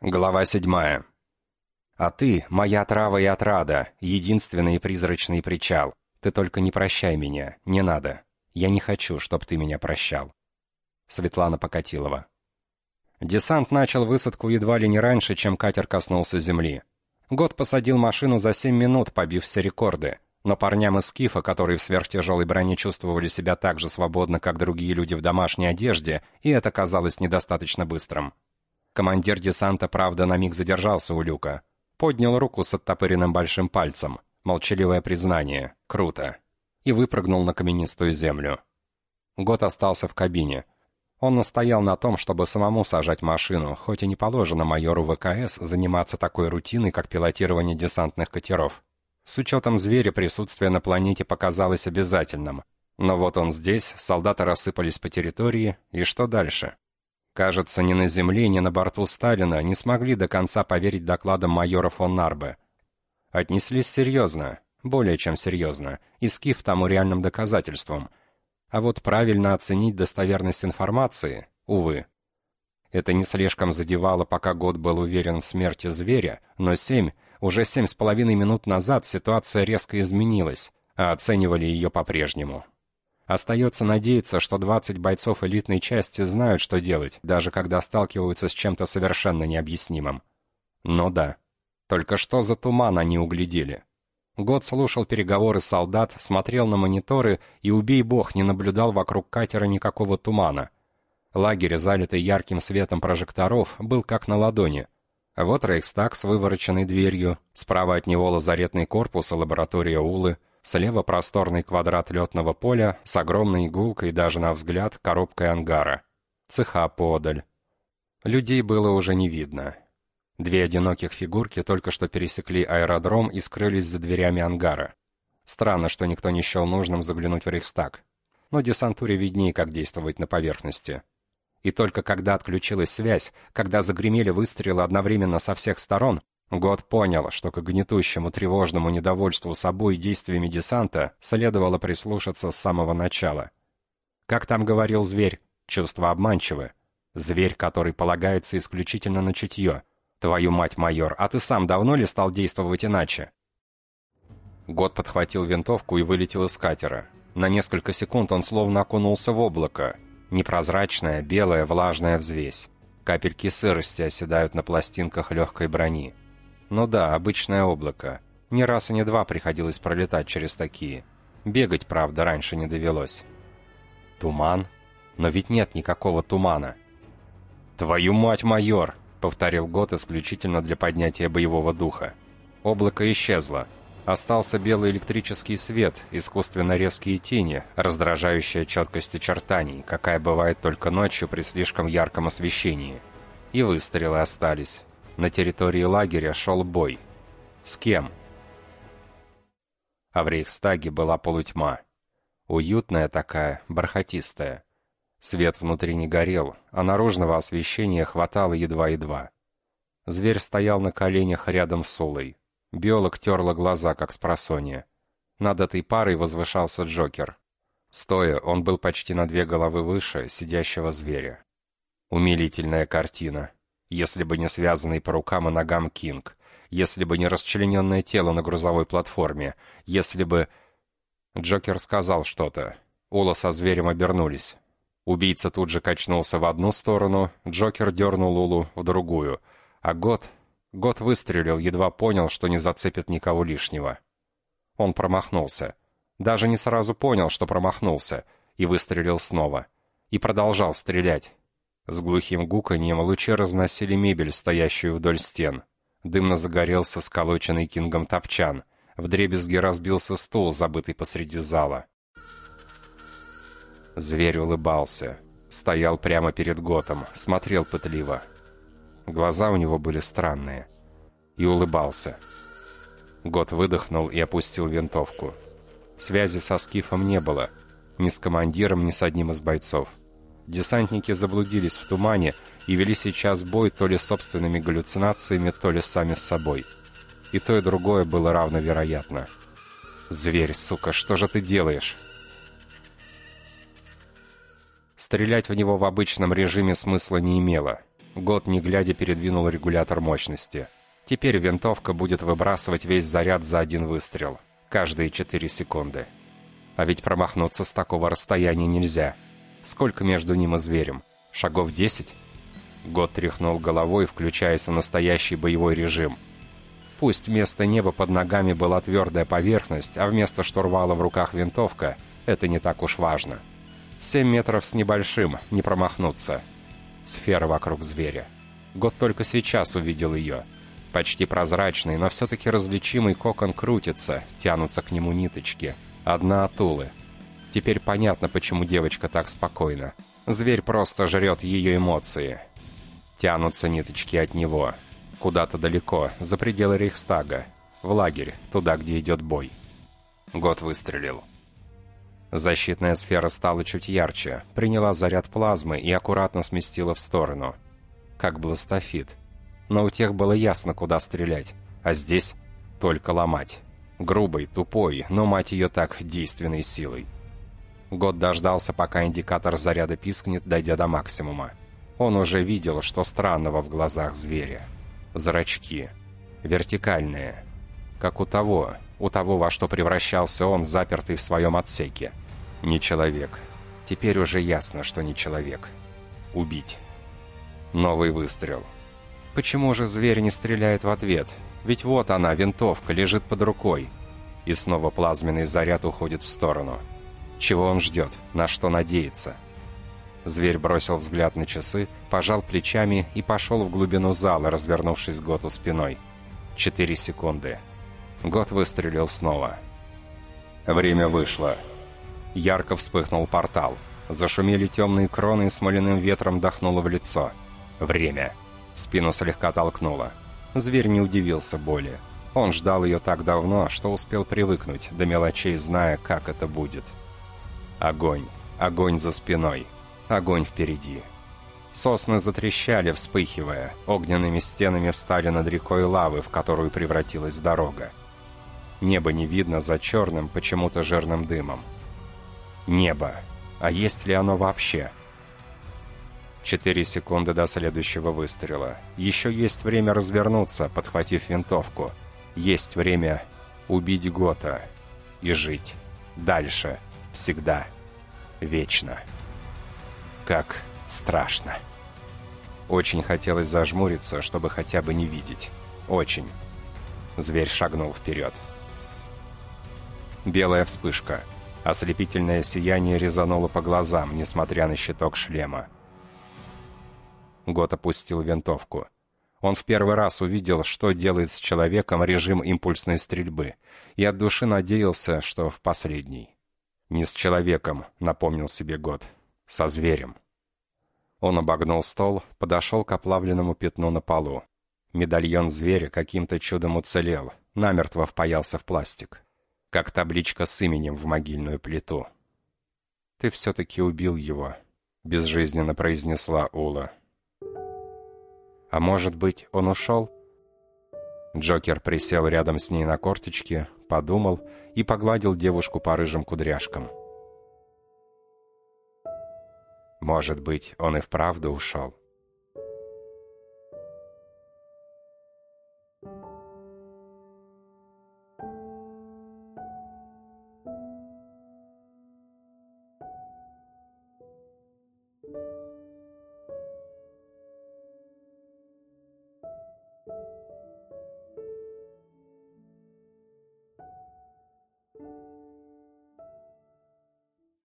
Глава седьмая. «А ты — моя трава и отрада, единственный призрачный причал. Ты только не прощай меня, не надо. Я не хочу, чтоб ты меня прощал». Светлана Покатилова. Десант начал высадку едва ли не раньше, чем катер коснулся земли. Год посадил машину за семь минут, побив все рекорды. Но парням из Скифа, которые в сверхтяжелой броне чувствовали себя так же свободно, как другие люди в домашней одежде, и это казалось недостаточно быстрым. Командир десанта, правда, на миг задержался у люка. Поднял руку с оттопыренным большим пальцем. Молчаливое признание. Круто. И выпрыгнул на каменистую землю. Год остался в кабине. Он настоял на том, чтобы самому сажать машину, хоть и не положено майору ВКС заниматься такой рутиной, как пилотирование десантных катеров. С учетом зверя присутствие на планете показалось обязательным. Но вот он здесь, солдаты рассыпались по территории, и что дальше? Кажется, ни на земле, ни на борту Сталина не смогли до конца поверить докладам майора фон Нарбе. Отнеслись серьезно, более чем серьезно, и Скиф тому реальным доказательством. А вот правильно оценить достоверность информации, увы. Это не слишком задевало, пока год был уверен в смерти зверя, но семь, уже семь с половиной минут назад ситуация резко изменилась, а оценивали ее по-прежнему. Остается надеяться, что 20 бойцов элитной части знают, что делать, даже когда сталкиваются с чем-то совершенно необъяснимым. Но да, только что за туман они углядели. Год слушал переговоры солдат, смотрел на мониторы и, убей бог, не наблюдал вокруг катера никакого тумана. Лагерь, залитый ярким светом прожекторов, был как на ладони. Вот Рейхстаг с вывороченной дверью, справа от него лазаретный корпус и лаборатория Улы, Слева просторный квадрат летного поля с огромной игулкой даже на взгляд коробкой ангара. Цеха подаль. Людей было уже не видно. Две одиноких фигурки только что пересекли аэродром и скрылись за дверями ангара. Странно, что никто не счел нужным заглянуть в Рейхстаг. Но десантуре виднее, как действовать на поверхности. И только когда отключилась связь, когда загремели выстрелы одновременно со всех сторон, Год понял, что к гнетущему тревожному недовольству собой и действиями десанта следовало прислушаться с самого начала. Как там говорил зверь, чувства обманчивы. Зверь, который полагается исключительно на чутье. Твою мать, майор, а ты сам давно ли стал действовать иначе? Год подхватил винтовку и вылетел из катера. На несколько секунд он словно окунулся в облако. Непрозрачная, белая, влажная взвесь. Капельки сырости оседают на пластинках легкой брони. Ну да, обычное облако. Ни раз и не два приходилось пролетать через такие. Бегать, правда, раньше не довелось. Туман? Но ведь нет никакого тумана. «Твою мать, майор!» — повторил Гот исключительно для поднятия боевого духа. Облако исчезло. Остался белый электрический свет, искусственно резкие тени, раздражающая четкость очертаний, какая бывает только ночью при слишком ярком освещении. И выстрелы остались. На территории лагеря шел бой. С кем? А в Рейхстаге была полутьма. Уютная такая, бархатистая. Свет внутри не горел, а наружного освещения хватало едва-едва. Зверь стоял на коленях рядом с Улой. Биолог терла глаза, как с просонья. Над этой парой возвышался Джокер. Стоя, он был почти на две головы выше сидящего зверя. Умилительная картина если бы не связанный по рукам и ногам Кинг, если бы не расчлененное тело на грузовой платформе, если бы... Джокер сказал что-то. Ула со зверем обернулись. Убийца тут же качнулся в одну сторону, Джокер дернул Улу в другую, а Год... Год выстрелил, едва понял, что не зацепит никого лишнего. Он промахнулся. Даже не сразу понял, что промахнулся, и выстрелил снова. И продолжал стрелять. С глухим гуканьем лучи разносили мебель, стоящую вдоль стен. Дымно загорелся сколоченный кингом топчан. Вдребезги разбился стул, забытый посреди зала. Зверь улыбался. Стоял прямо перед Готом, смотрел пытливо. Глаза у него были странные. И улыбался. Гот выдохнул и опустил винтовку. Связи со Скифом не было. Ни с командиром, ни с одним из бойцов. Десантники заблудились в тумане и вели сейчас бой то ли собственными галлюцинациями, то ли сами с собой. И то, и другое было равновероятно. «Зверь, сука, что же ты делаешь?» Стрелять в него в обычном режиме смысла не имело. Год, не глядя, передвинул регулятор мощности. Теперь винтовка будет выбрасывать весь заряд за один выстрел. Каждые 4 секунды. А ведь промахнуться с такого расстояния нельзя. Сколько между ним и зверем? Шагов 10? Год тряхнул головой, включаясь в настоящий боевой режим. Пусть вместо неба под ногами была твердая поверхность, а вместо штурвала в руках винтовка, это не так уж важно. Семь метров с небольшим, не промахнуться. Сфера вокруг зверя. Год только сейчас увидел ее. Почти прозрачный, но все-таки различимый кокон крутится, тянутся к нему ниточки. Одна от Улы. Теперь понятно, почему девочка так спокойна. Зверь просто жрет ее эмоции. Тянутся ниточки от него. Куда-то далеко, за пределы Рейхстага. В лагерь, туда, где идет бой. Год выстрелил. Защитная сфера стала чуть ярче, приняла заряд плазмы и аккуратно сместила в сторону. Как бластофит. Но у тех было ясно, куда стрелять, а здесь только ломать. Грубой, тупой, но, мать ее, так действенной силой. Год дождался, пока индикатор заряда пискнет, дойдя до максимума. Он уже видел, что странного в глазах зверя. Зрачки. Вертикальные. Как у того, у того, во что превращался он, запертый в своем отсеке. Не человек. Теперь уже ясно, что не человек. Убить. Новый выстрел. Почему же зверь не стреляет в ответ? Ведь вот она, винтовка, лежит под рукой. И снова плазменный заряд уходит в сторону. Чего он ждет? На что надеется? Зверь бросил взгляд на часы, пожал плечами и пошел в глубину зала, развернувшись Готу спиной. Четыре секунды. Гот выстрелил снова. Время вышло. Ярко вспыхнул портал. Зашумели темные кроны и смоляным ветром дохнуло в лицо. Время. Спину слегка толкнуло. Зверь не удивился боли. Он ждал ее так давно, что успел привыкнуть, до мелочей зная, как это будет. Огонь. Огонь за спиной. Огонь впереди. Сосны затрещали, вспыхивая. Огненными стенами встали над рекой лавы, в которую превратилась дорога. Небо не видно за черным, почему-то жирным дымом. Небо. А есть ли оно вообще? Четыре секунды до следующего выстрела. Еще есть время развернуться, подхватив винтовку. Есть время убить Гота и жить. Дальше. Всегда. Вечно как страшно. Очень хотелось зажмуриться, чтобы хотя бы не видеть. Очень. Зверь шагнул вперед. Белая вспышка. Ослепительное сияние резануло по глазам, несмотря на щиток шлема. Гот опустил винтовку. Он в первый раз увидел, что делает с человеком режим импульсной стрельбы, и от души надеялся, что в последний. «Не с человеком», — напомнил себе Гот, со зверем. Он обогнул стол, подошел к оплавленному пятну на полу. Медальон зверя каким-то чудом уцелел, намертво впаялся в пластик. Как табличка с именем в могильную плиту. «Ты все-таки убил его», — безжизненно произнесла Ула. «А может быть, он ушел?» Джокер присел рядом с ней на корточке, подумал и погладил девушку по рыжим кудряшкам. Может быть, он и вправду ушел.